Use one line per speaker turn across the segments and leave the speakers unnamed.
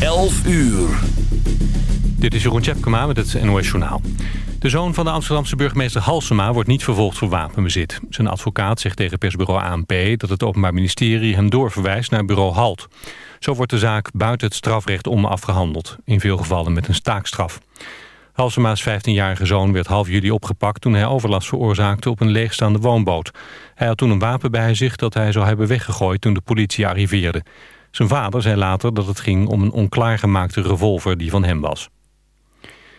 11 uur.
Dit is Jeroen Tjepkema met het NOS Journaal. De zoon van de Amsterdamse burgemeester Halsema wordt niet vervolgd voor wapenbezit. Zijn advocaat zegt tegen persbureau ANP dat het Openbaar Ministerie hem doorverwijst naar bureau HALT. Zo wordt de zaak buiten het strafrecht om afgehandeld. In veel gevallen met een staakstraf. Halsema's 15-jarige zoon werd half juli opgepakt toen hij overlast veroorzaakte op een leegstaande woonboot. Hij had toen een wapen bij zich dat hij zou hebben weggegooid toen de politie arriveerde. Zijn vader zei later dat het ging om een onklaargemaakte revolver die van hem was.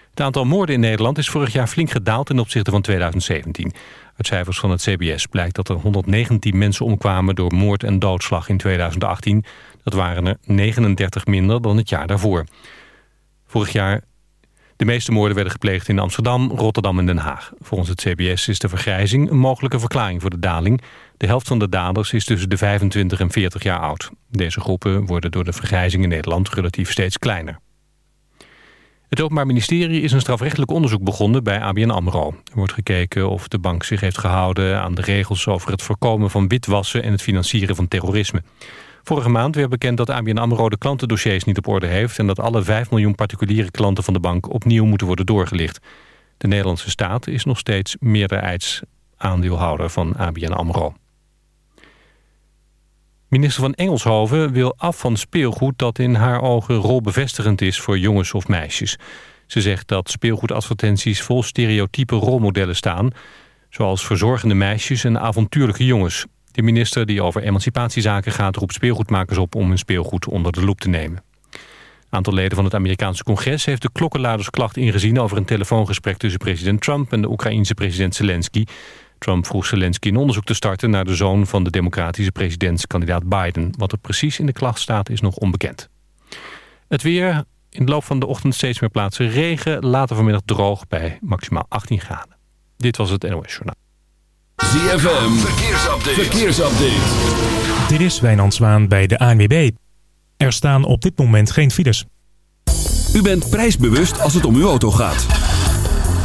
Het aantal moorden in Nederland is vorig jaar flink gedaald ten opzichte van 2017. Uit cijfers van het CBS blijkt dat er 119 mensen omkwamen door moord en doodslag in 2018. Dat waren er 39 minder dan het jaar daarvoor. Vorig jaar de meeste moorden werden gepleegd in Amsterdam, Rotterdam en Den Haag. Volgens het CBS is de vergrijzing een mogelijke verklaring voor de daling. De helft van de daders is tussen de 25 en 40 jaar oud. Deze groepen worden door de vergrijzing in Nederland relatief steeds kleiner. Het Openbaar Ministerie is een strafrechtelijk onderzoek begonnen bij ABN AMRO. Er wordt gekeken of de bank zich heeft gehouden aan de regels over het voorkomen van witwassen en het financieren van terrorisme. Vorige maand werd bekend dat ABN AMRO de klantendossiers niet op orde heeft... en dat alle 5 miljoen particuliere klanten van de bank opnieuw moeten worden doorgelicht. De Nederlandse staat is nog steeds meerderheidsaandeelhouder van ABN AMRO. Minister van Engelshoven wil af van speelgoed dat in haar ogen rolbevestigend is voor jongens of meisjes. Ze zegt dat speelgoedadvertenties vol stereotype rolmodellen staan... zoals verzorgende meisjes en avontuurlijke jongens. De minister die over emancipatiezaken gaat roept speelgoedmakers op om hun speelgoed onder de loep te nemen. Een aantal leden van het Amerikaanse congres heeft de klokkenluidersklacht ingezien over een telefoongesprek tussen president Trump en de Oekraïense president Zelensky. Trump vroeg Zelensky een onderzoek te starten naar de zoon van de democratische presidentskandidaat Biden. Wat er precies in de klacht staat is nog onbekend. Het weer, in de loop van de ochtend steeds meer plaatsen regen, later vanmiddag droog bij maximaal 18 graden. Dit was het NOS Journaal.
ZFM, verkeersupdate. verkeersupdate.
Dit is Wijnand Zwaan bij de ANWB. Er staan op dit moment geen files.
U bent prijsbewust als het om uw auto gaat.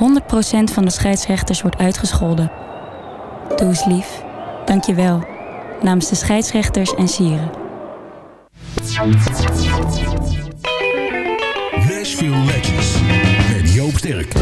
100% van de scheidsrechters wordt uitgescholden. Doe eens lief. Dank je wel. Namens de scheidsrechters en sieren.
Nashville Legends met Joop Sterk.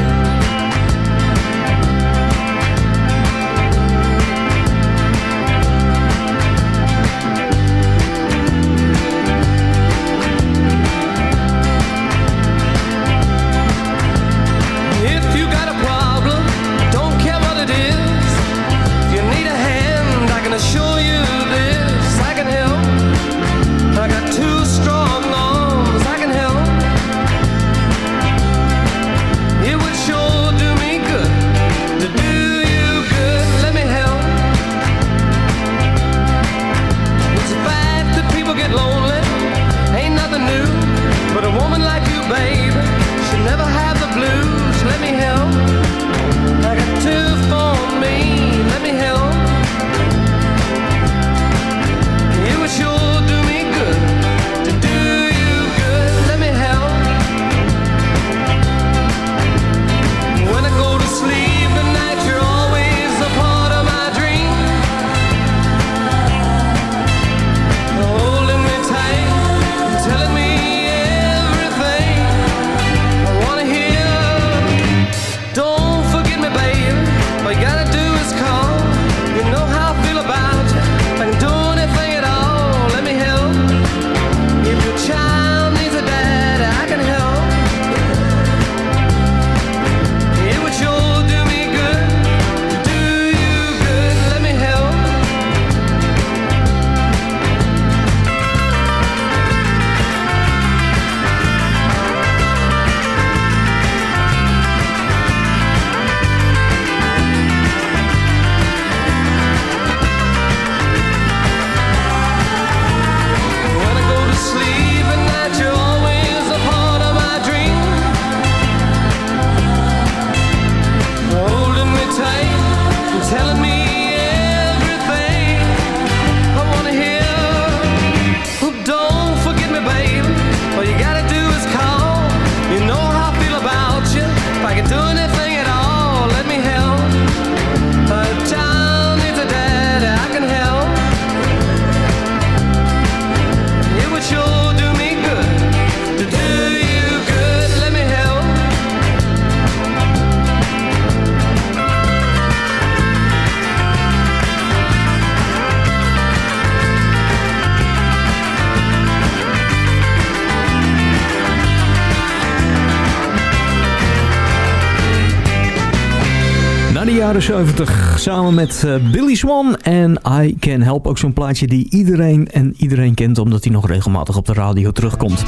Jaren 70. Samen met eh, Billy Swan en I Can Help. Ook zo'n plaatje die iedereen en iedereen kent omdat hij nog regelmatig op de radio terugkomt.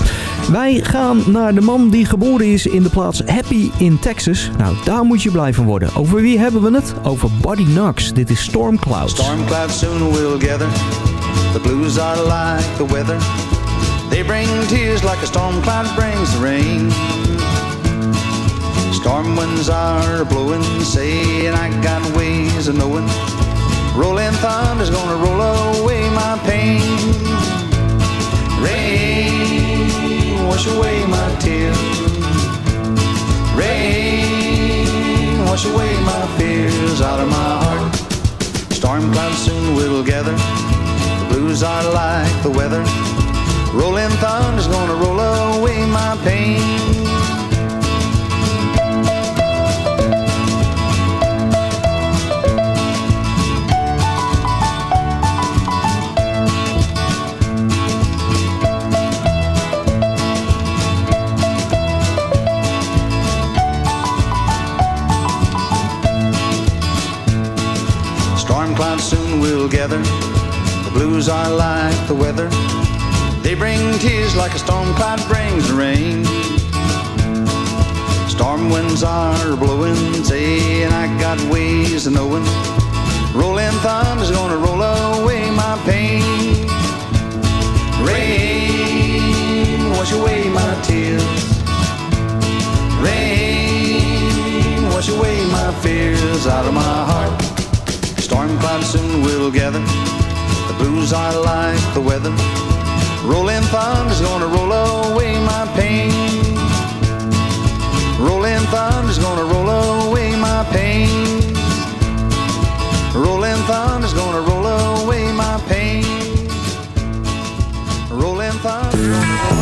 Wij gaan naar de man die geboren is in de plaats Happy in Texas. Nou, daar moet je blij van worden. Over wie hebben we het? Over Buddy Knox. Dit is Storm Cloud.
Storm clouds soon will gather. The blues are like the weather. They bring tears like a storm cloud brings rain. Storm winds are blowing, saying I got ways of knowing. Rolling thunder's gonna roll away my pain. Rain, wash away my tears. Rain, wash away my fears out of my heart. Storm clouds soon will gather. The blues are like the weather. Rolling thunder's gonna roll away my pain. Gather. The blues are like the weather. They bring tears like a storm cloud brings rain. Storm winds are blowing, and I got ways of knowing. Rolling thunder's gonna roll away my pain. Rain, wash away my tears. Rain, wash away my fears out of my heart. Storm clouds soon will gather. The blues are like the weather. Rolling thunder's gonna roll away my pain. Rolling thunder's gonna roll away my pain. Rolling thunder's gonna roll away my pain. Rolling thunder.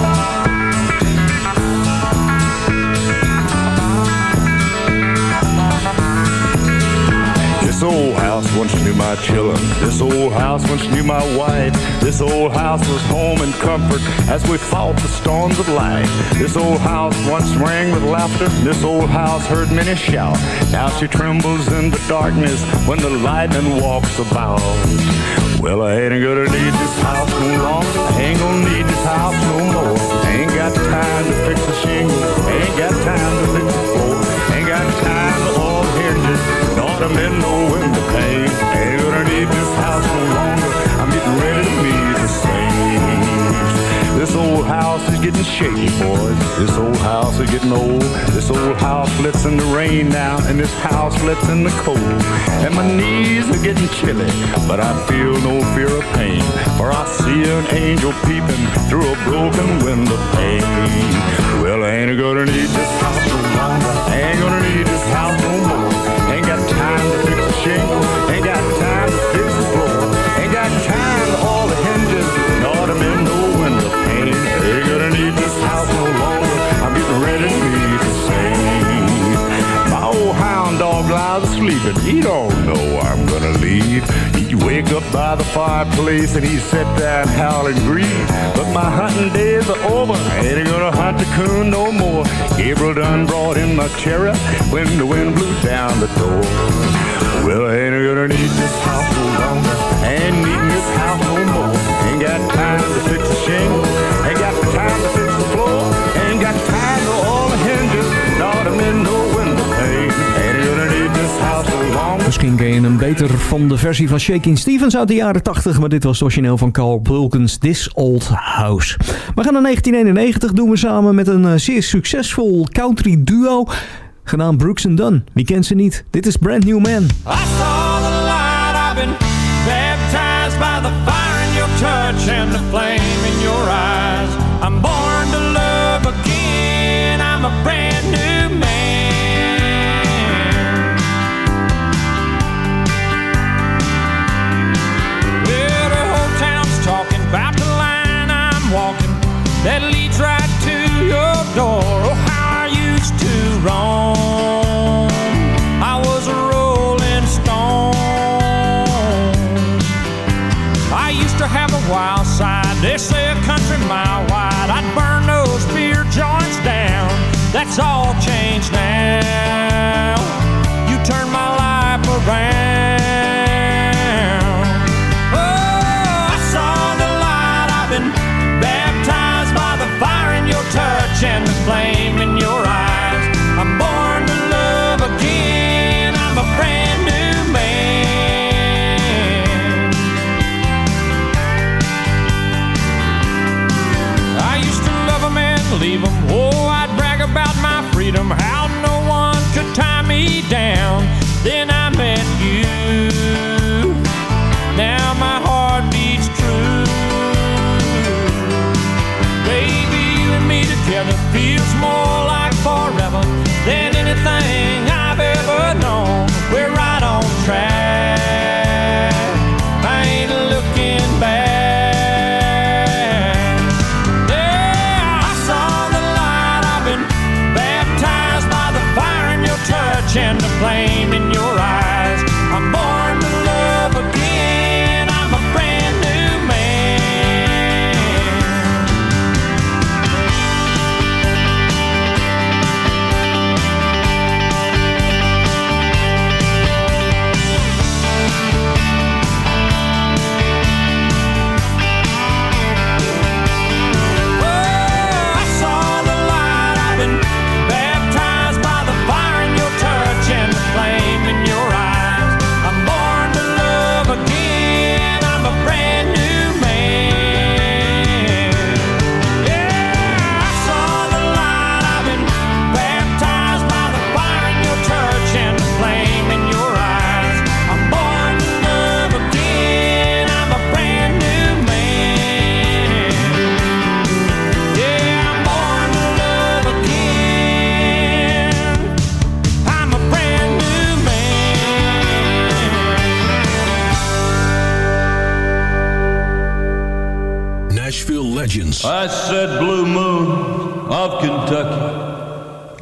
Old house once knew my children. This old house once knew my wife. This old house was home and comfort as we fought the storms of life. This old house once rang with laughter. This old house heard many shout. Now she trembles in the darkness when the lightning walks about. Well, I ain't gonna need this house no longer. I ain't gonna need this house no more. Ain't got time to fix the shingles. Ain't got time A minute, no pane. Ain't gonna need this house no longer. I'm getting ready to be the same. This old house is getting shaky, boys. This old house is getting old. This old house flits in the rain now, and this house flits in the cold. And my knees are getting chilly, but I feel no fear of pain. For I see an angel peeping through a broken window pane. Well, I ain't gonna need this house no longer. I ain't gonna need lies he don't know I'm gonna leave. He'd wake up by the fireplace and he'd sit there and howl and grieve. But my hunting days are over. I ain't gonna hunt the coon no more. Gabriel done brought in my chariot when the wind blew down the door. Well, I ain't gonna need this house no longer. Ain't needing this house no more. Ain't got time to fix the shingle. Ain't got time to
Misschien ken je hem beter van de versie van Shaking Stevens uit de jaren 80, maar dit was origineel van Carl Wilkins, This Old House. We gaan naar 1991, doen we samen met een eh, zeer succesvol country duo, genaamd Brooks and Dunn. Wie kent ze niet? Dit is Brand New Man.
I saw the light, I've been baptized by the fire in your touch and the flame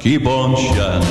E bom dia.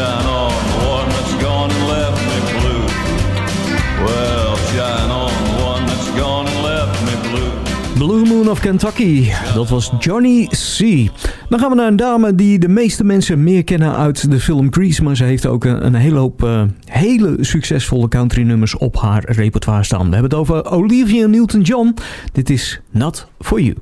shine one that's gone and left me blue. Well, shine one that's gone and left me blue. Blue Moon of Kentucky,
dat was Johnny C. Dan gaan we naar een dame die de meeste mensen meer kennen uit de film Grease. Maar ze heeft ook een, een hele hoop eh, hele succesvolle country nummers op haar repertoire staan. We hebben het over Olivia Newton-John. Dit is Not For You.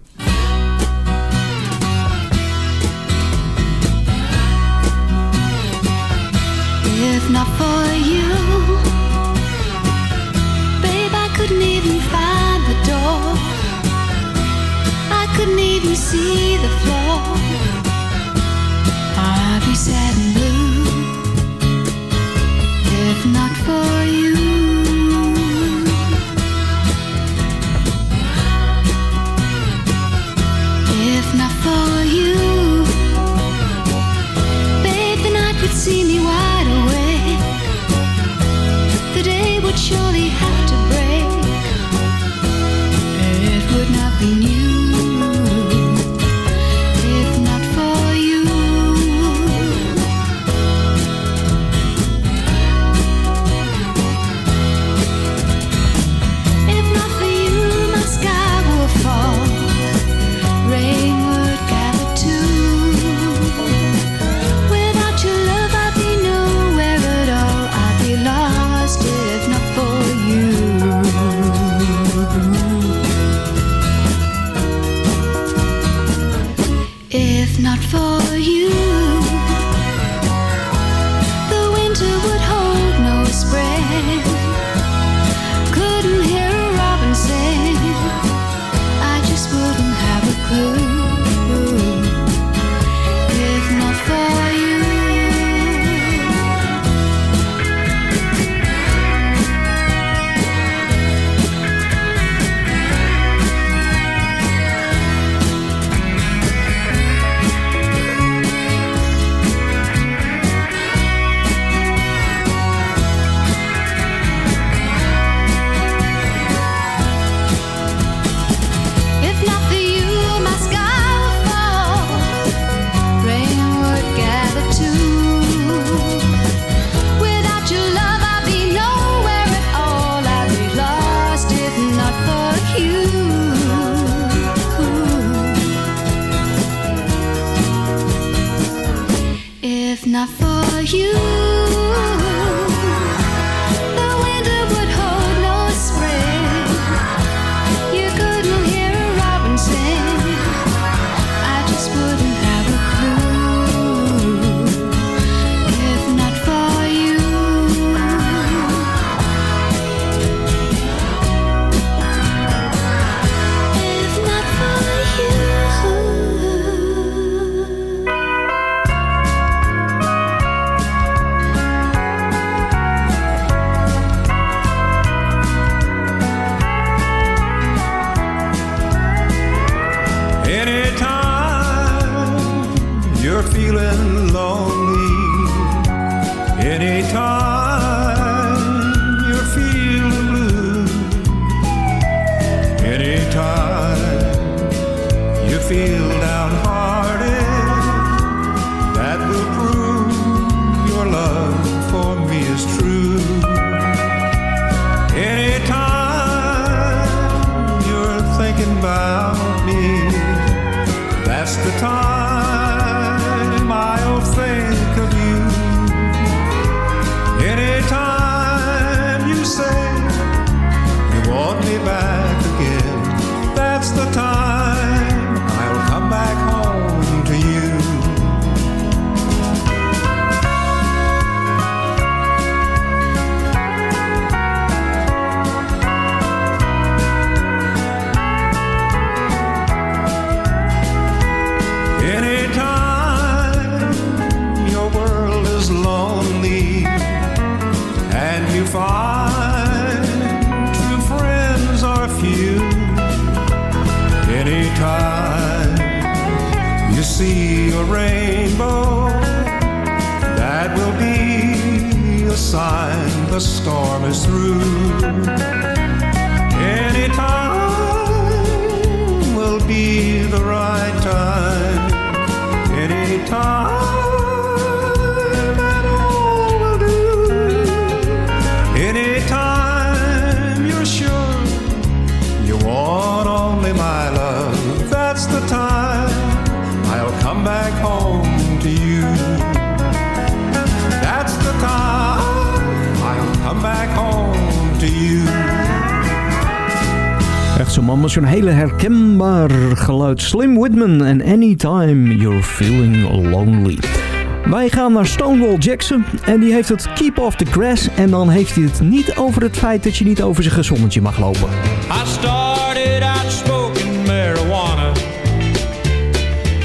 naar Stonewall Jackson. En die heeft het Keep Off the Grass. En dan heeft hij het niet over het feit dat je niet over zijn gezondje mag lopen.
I started out smoking marijuana.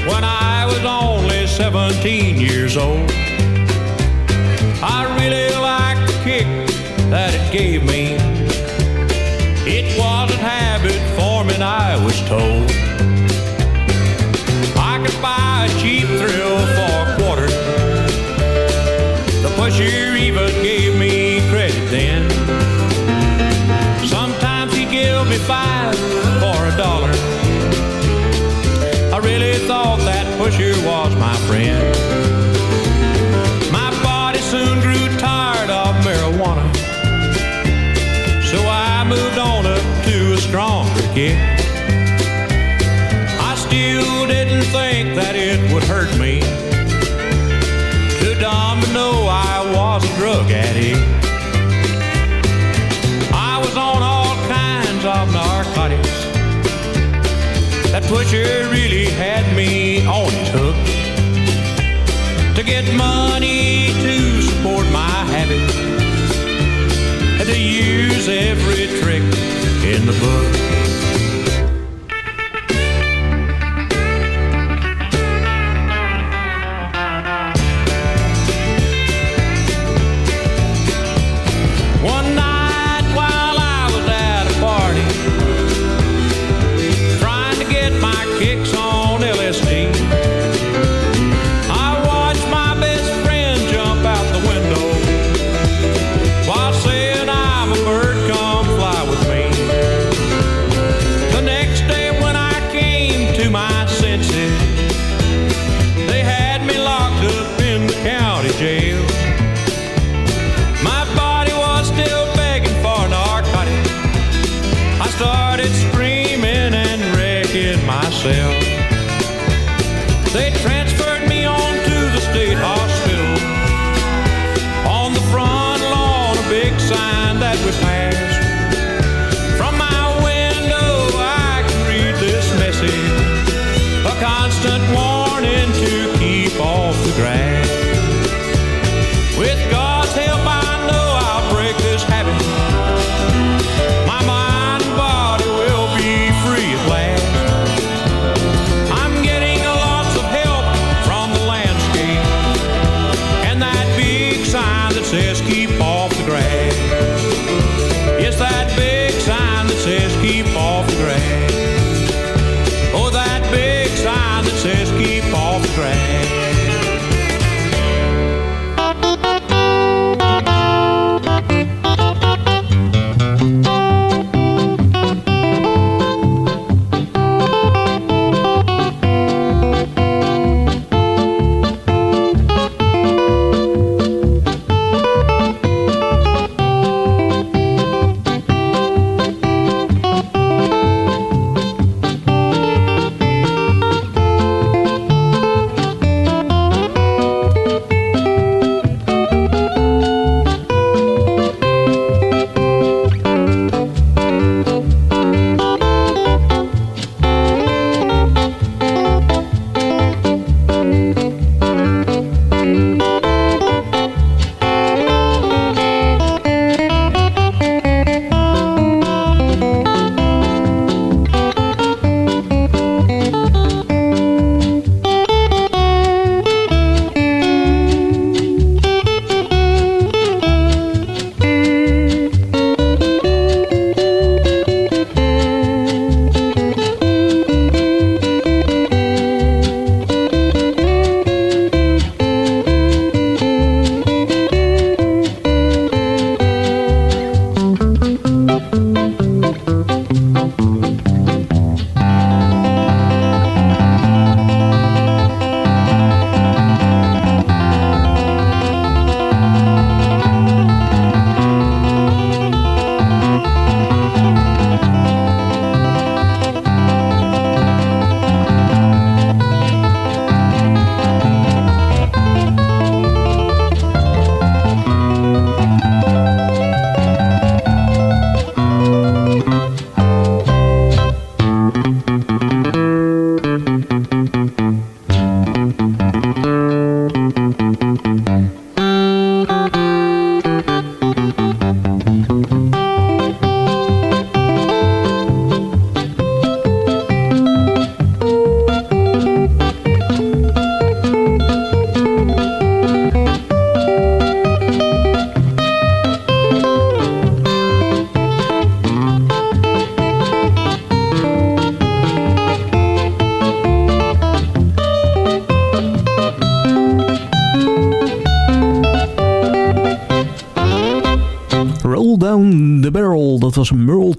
When I was only 17 years old. I really liked the kick that it gave me. It wasn't a habit forming, I was told. butcher really had me on his hook to get money to support my habit and to use every trick in the book. myself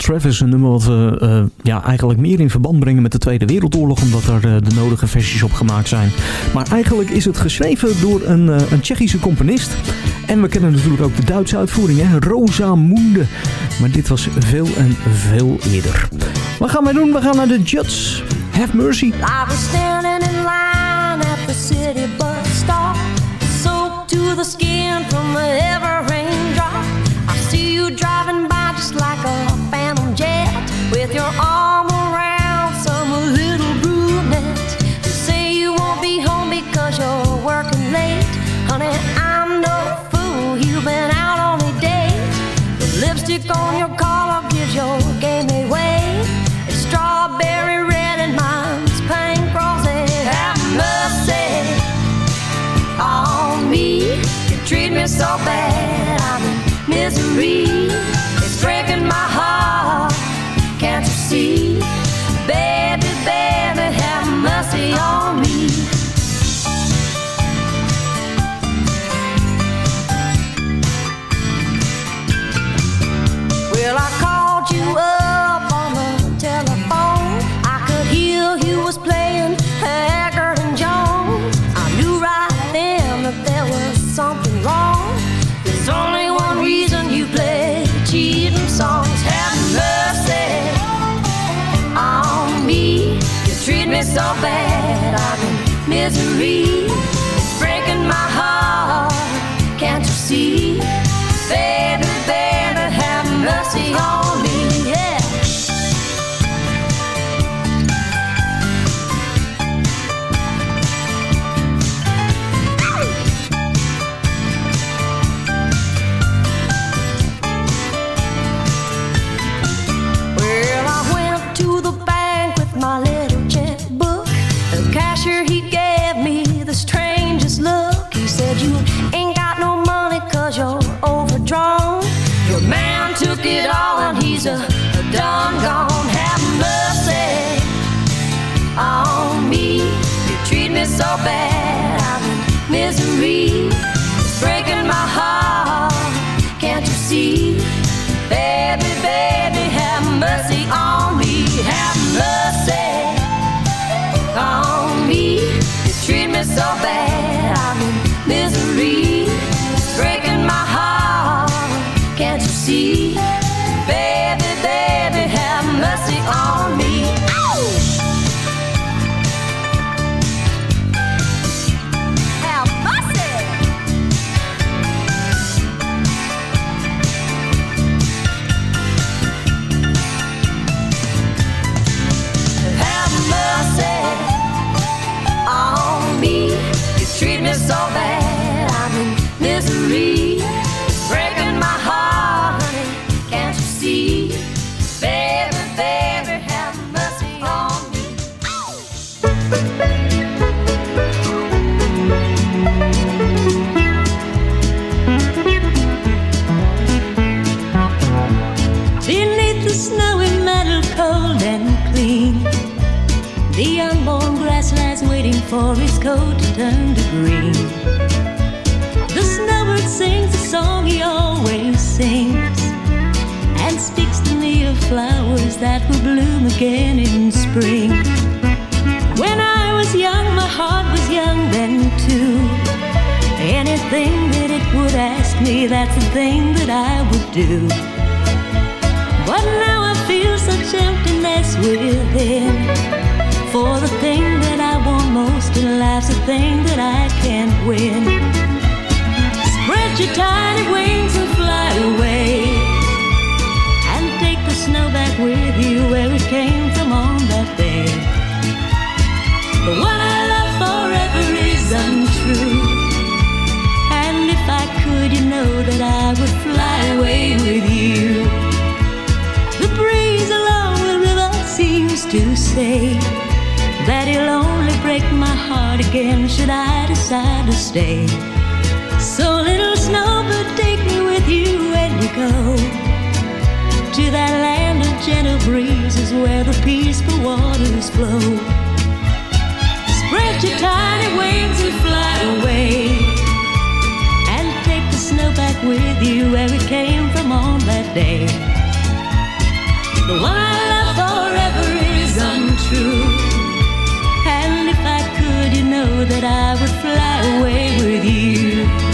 Travis, een nummer wat we eh, ja, eigenlijk meer in verband brengen met de Tweede Wereldoorlog, omdat er eh, de nodige versies op gemaakt zijn. Maar eigenlijk is het geschreven door een, eh, een Tsjechische componist. En we kennen natuurlijk ook de Duitse uitvoering, hè? Rosamunde. Maar dit was veel en veel eerder. Wat gaan wij doen? We gaan naar de Judds. Have Mercy.
I was standing in line at the city bus soaked to the skin from. I see you driving music on your
again in spring. When I was young, my heart was young then too. Anything that it would ask me, that's the thing that I would do. But now I feel such emptiness within. For the thing that I want most in life's the thing that I can't win. Spread your tiny wings and fly away. Snow back with you where it came from on that day. The one I love forever is untrue. And if I could, you know that I would fly away with you. The breeze along the river seems to say that he'll only break my heart again should I decide to stay. So little snowbird, take me with you when you go to that land of gentle breezes where the peaceful waters flow. Spread your tiny wings and fly away. And take the snow back with you where it came from on that
day. The one I love forever is untrue. And if I could, you know that I would fly away with you.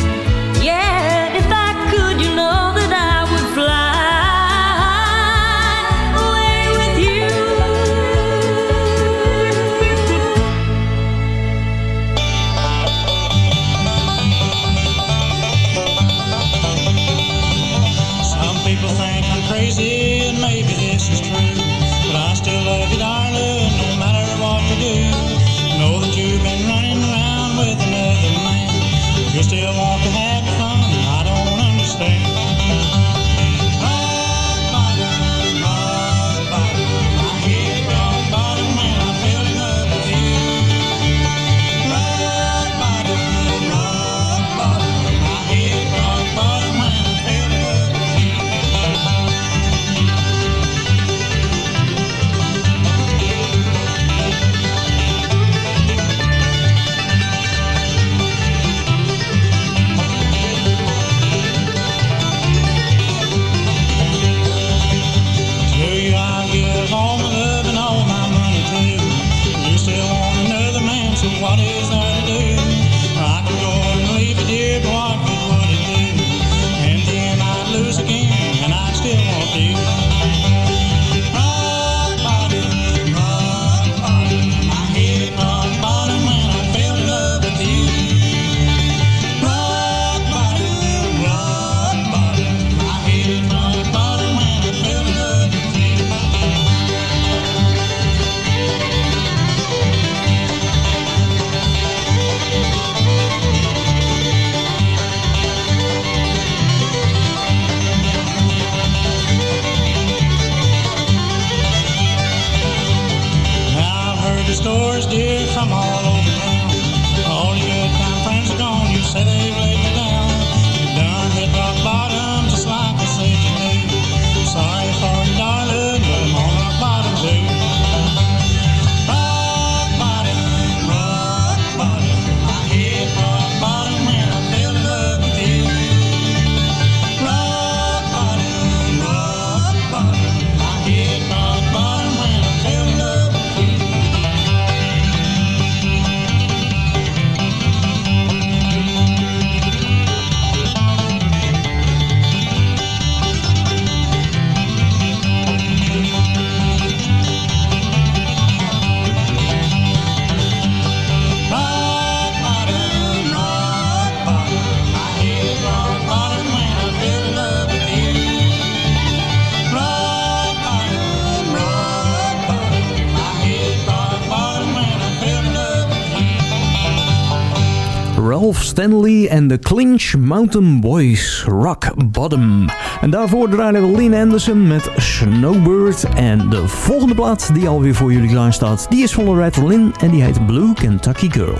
Stanley en de Clinch Mountain Boys Rock Bottom. En daarvoor draaien we Lynn Anderson met Snowbird. En de volgende plaat die alweer voor jullie klaar staat, die is van Loretta Lynn en die heet Blue Kentucky Girl.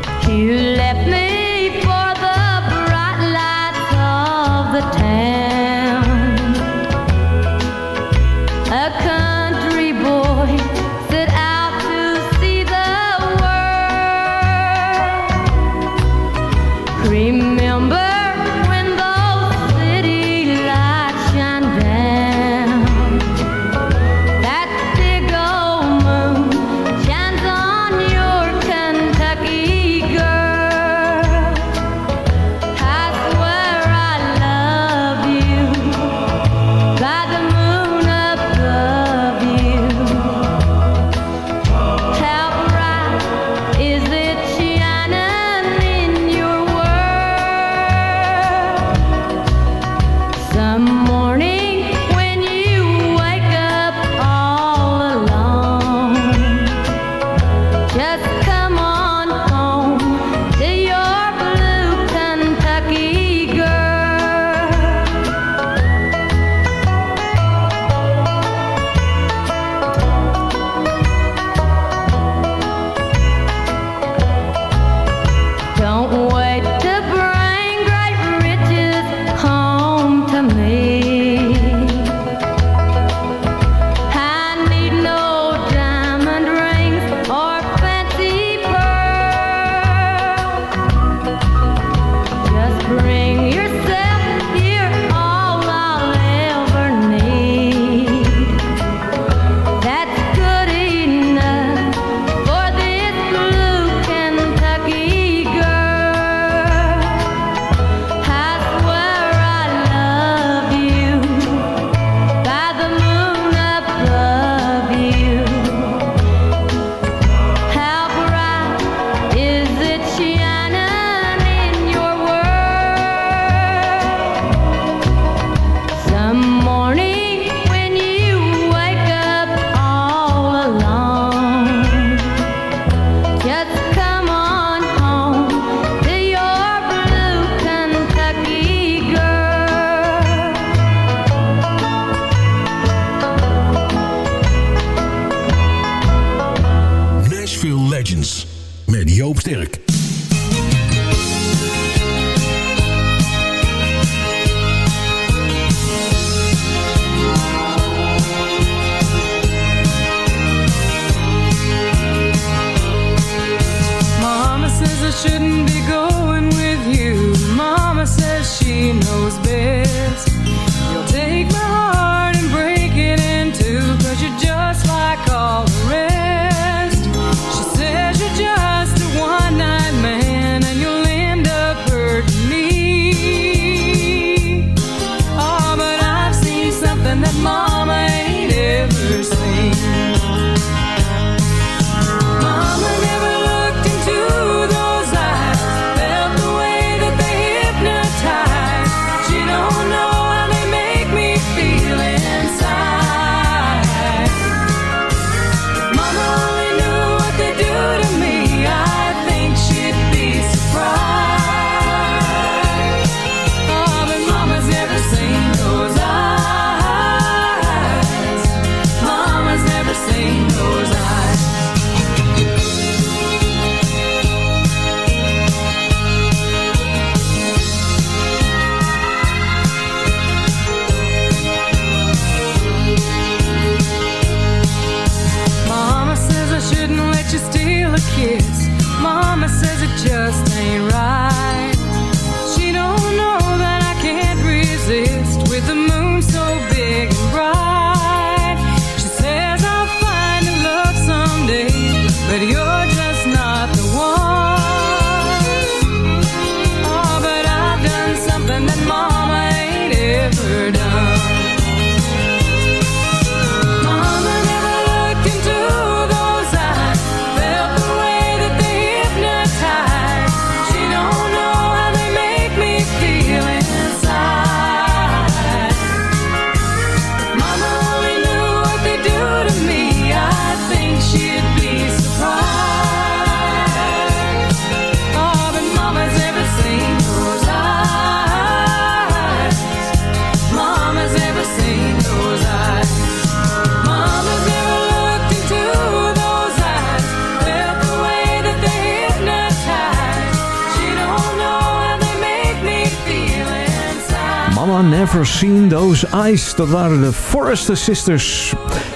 Never Seen Those Eyes. Dat waren de Forrester Sisters.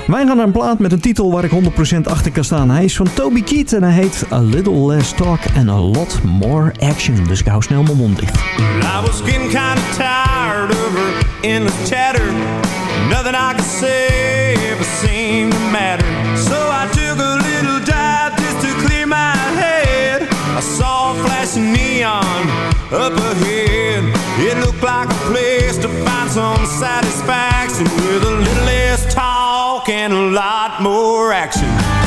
Wij gaan naar een plaat met een titel waar ik 100% achter kan staan. Hij is van Toby Keat en hij heet A Little Less Talk and A Lot More Action. Dus ik hou snel mijn mond dicht.
I was getting kind of tired of her in the chatter. Nothing I could say ever seemed to matter. So I took a little dive just to clear my head. I saw a flashing neon up ahead. satisfaction with a little less talk and a lot more action.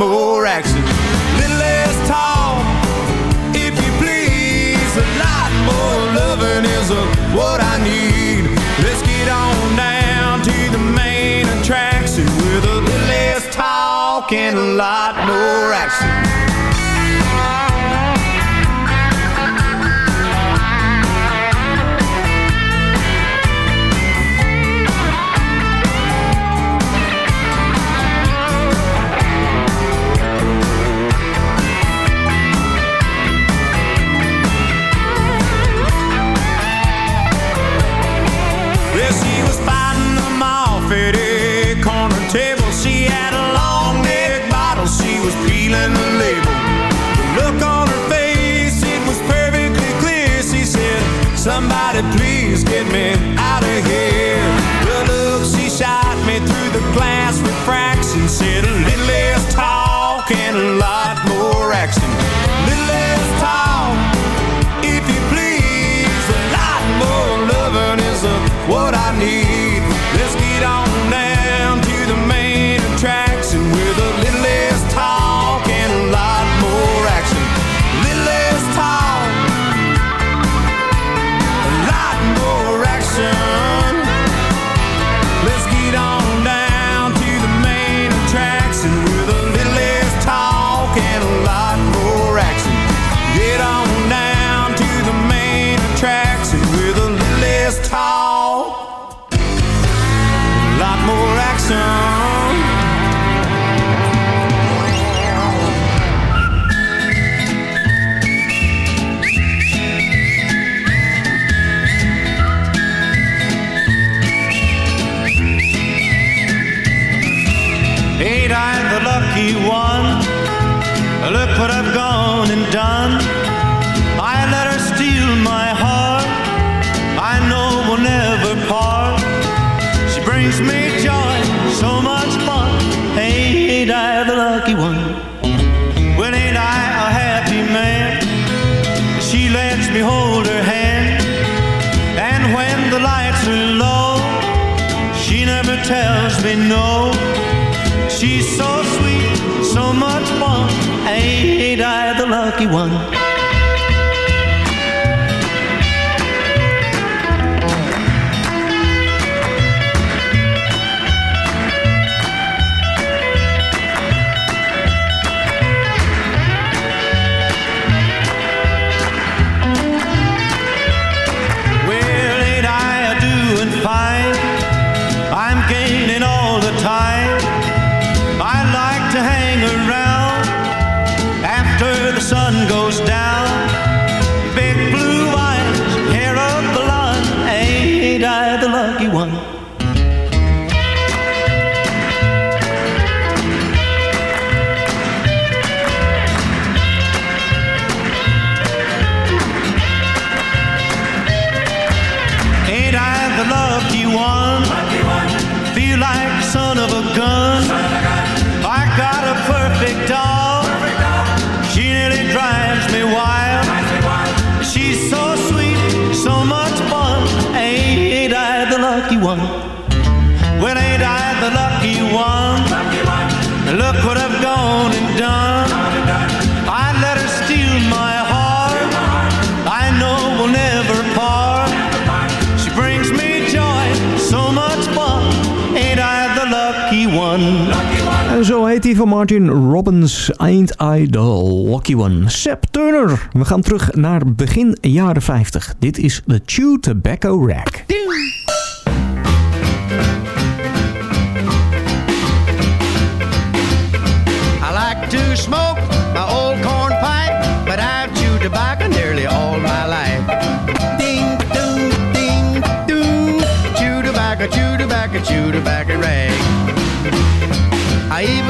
more action. Little less talk, if you please. A lot more loving is what I need. Let's get on down to the main attraction with a little less talk and a lot more action. dream lucky one.
Van Martin Robbins, Ain't I the Lucky One. Seb Turner, we gaan terug naar begin jaren 50. Dit is de Chew Tobacco Rack.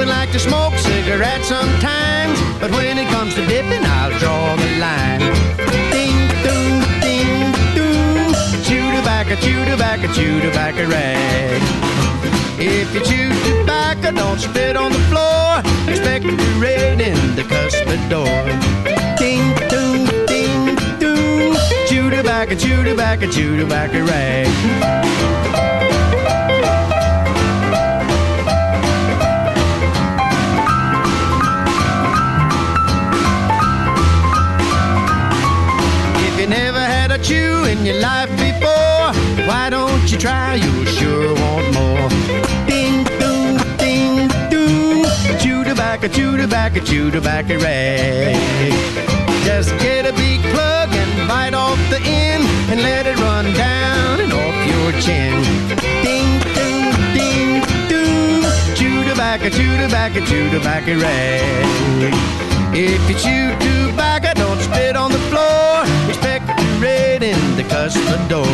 Even like to smoke cigarettes sometimes, but when it comes to dipping, I'll draw the line. Ding, dong, ding, dong. Chew tobacco, chew tobacco, chew tobacco rag. If you chew tobacco, don't spit on the floor. Expect to rain in the door. Ding, dong, ding, dong. Chew tobacco, chew tobacco, chew tobacco rag. A chew in your life before, why don't you try? You'll sure want more. Ding, dong, ding, dong. Chew tobacco, chew tobacco, chew tobacco rag. Just get a big plug and bite off the end and let it run down and off your chin. Ding, dong, ding, dong. Chew tobacco, chew tobacco, chew tobacco rag. If you chew tobacco, rain in the custard door.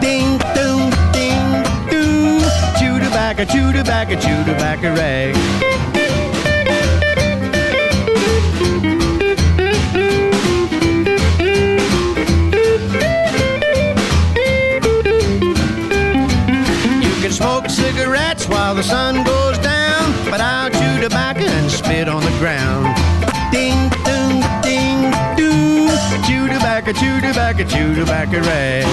Ding, dong, ding, dong. Chew tobacco, chew tobacco, chew tobacco rag. You can smoke cigarettes while the sun goes down, but I'll chew tobacco and spit on the ground. Chew tobacco, chew tobacco, chew tobacco rag.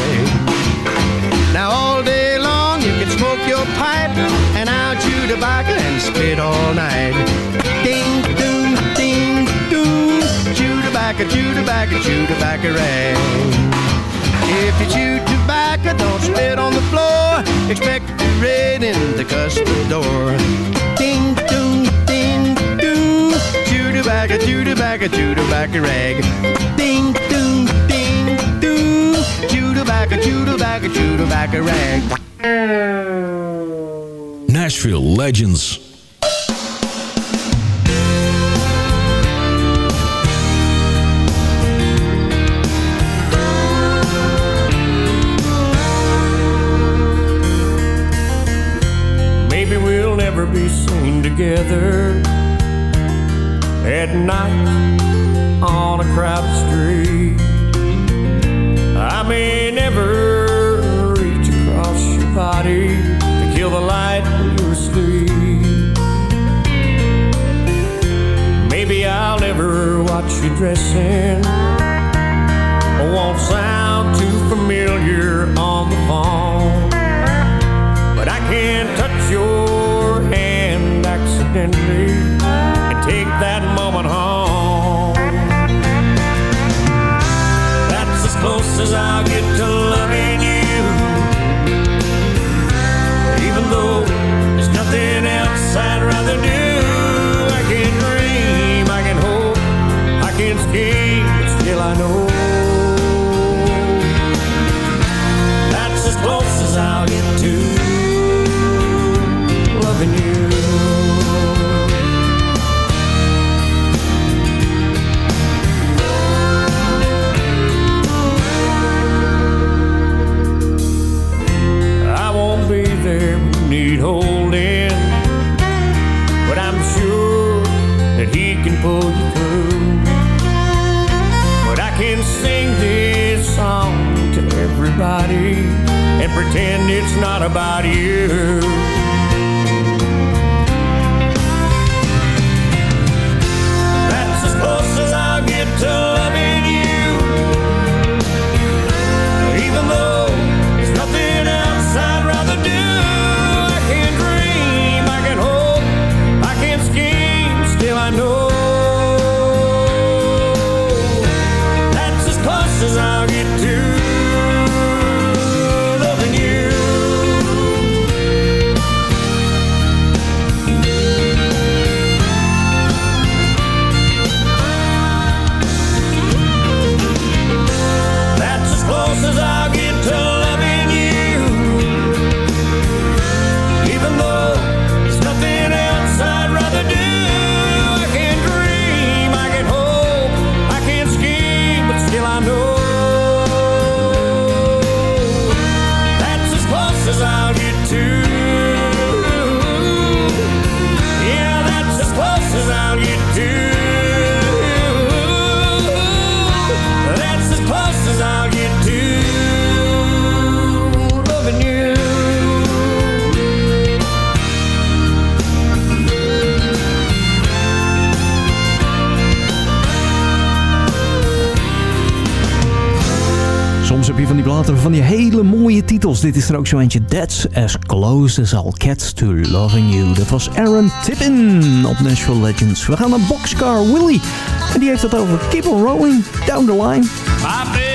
Now all day long you can smoke your pipe, and I'll chew tobacco and spit all night. Ding, dong, ding, doo. Chew tobacco, chew tobacco, chew tobacco rag. If you chew tobacco, don't spit on the floor. Expect to rain in the custard door. Ding, dong, ding, doo. Chew tobacco, chew tobacco, chew tobacco rag. Ding, dong. Chew tobacco, chew tobacco, chew tobacco rag.
Nashville Legends.
Maybe we'll never be seen together at night on a crowded street. I may never reach across your body to kill the light when you're asleep. Maybe I'll never watch you dressing or won't sound
is er ook zo eentje. That's as close as I'll get to loving you. Dat was Aaron Tippin op Nashville Legends. We gaan naar Boxcar Willie. En die heeft het over Keep on Rolling Down the Line.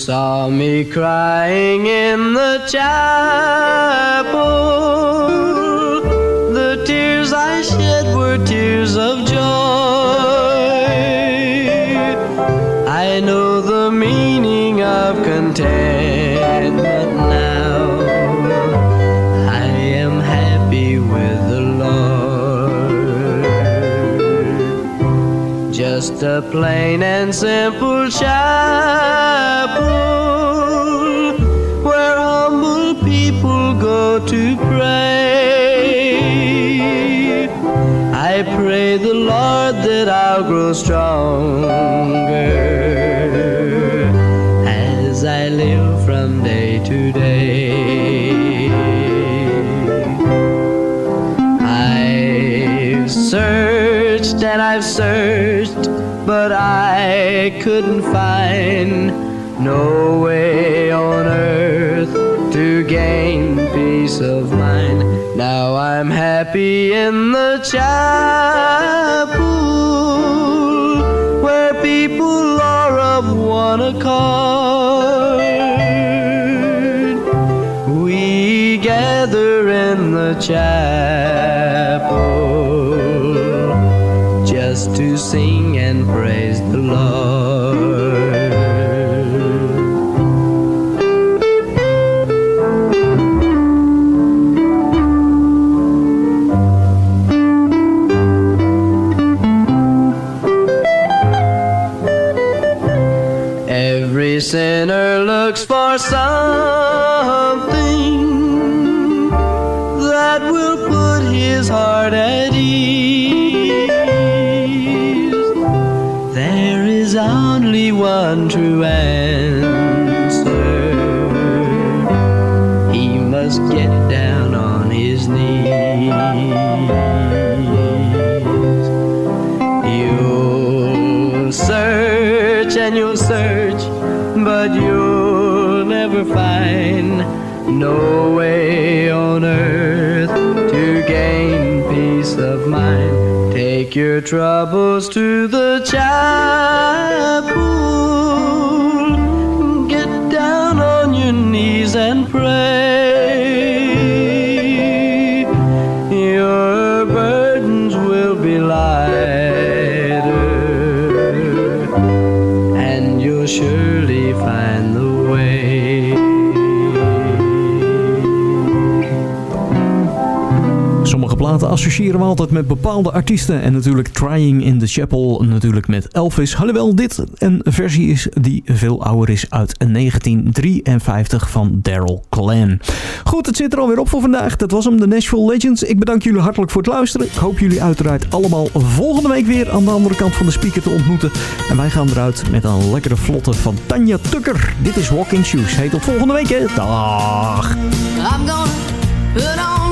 saw me crying in the chapel. The tears I shed were tears of joy. a plain and simple chapel where humble people go to pray. I pray the Lord that I'll grow strong but I couldn't find no way on earth to gain peace of mind. Now I'm happy in the chapel where people are of one accord. We gather in the chapel. looks for something that will put his heart at ease. There is only one true answer. no way on earth to gain peace of mind. Take your troubles to the chapel.
platen associëren we altijd met bepaalde artiesten. En natuurlijk Trying in the Chapel, natuurlijk met Elvis. Alhoewel dit een versie is die veel ouder is uit 1953 van Daryl Klan. Goed, het zit er alweer op voor vandaag. Dat was hem, de Nashville Legends. Ik bedank jullie hartelijk voor het luisteren. Ik hoop jullie uiteraard allemaal volgende week weer aan de andere kant van de speaker te ontmoeten. En wij gaan eruit met een lekkere vlotte van Tanja Tucker. Dit is Walking Shoes. Heet tot volgende week hè. Dag!
I'm put on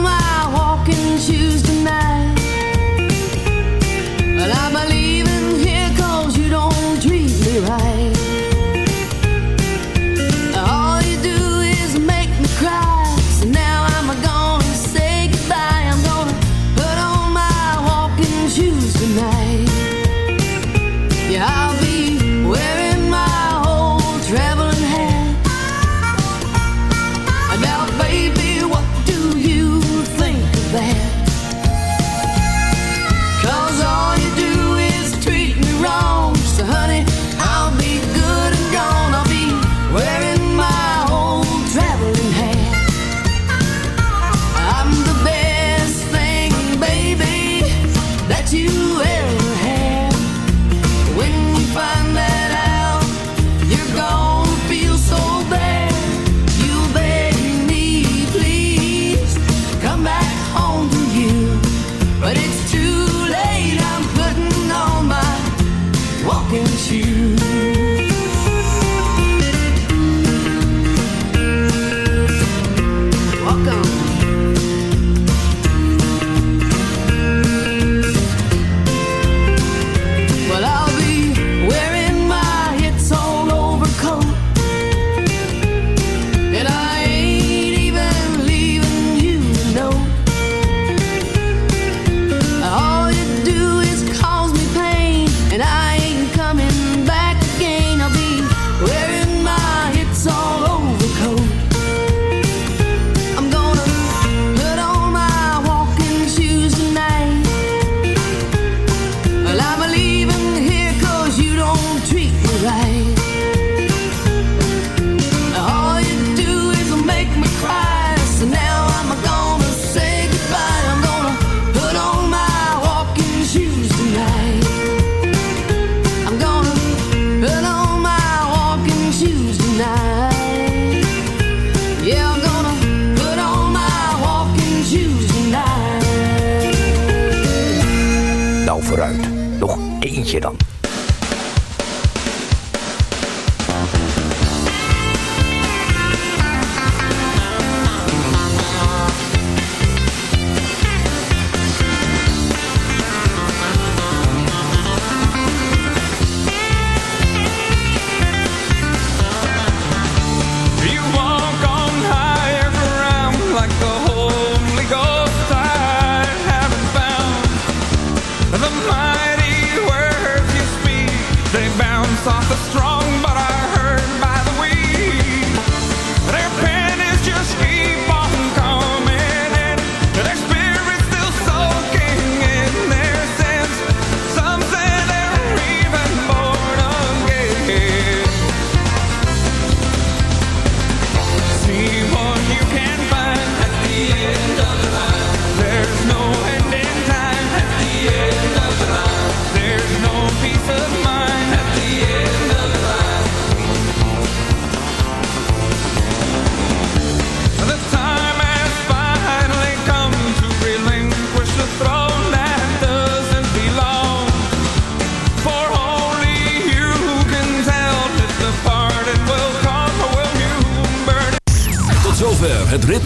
La I'm
vooruit. Nog eentje dan.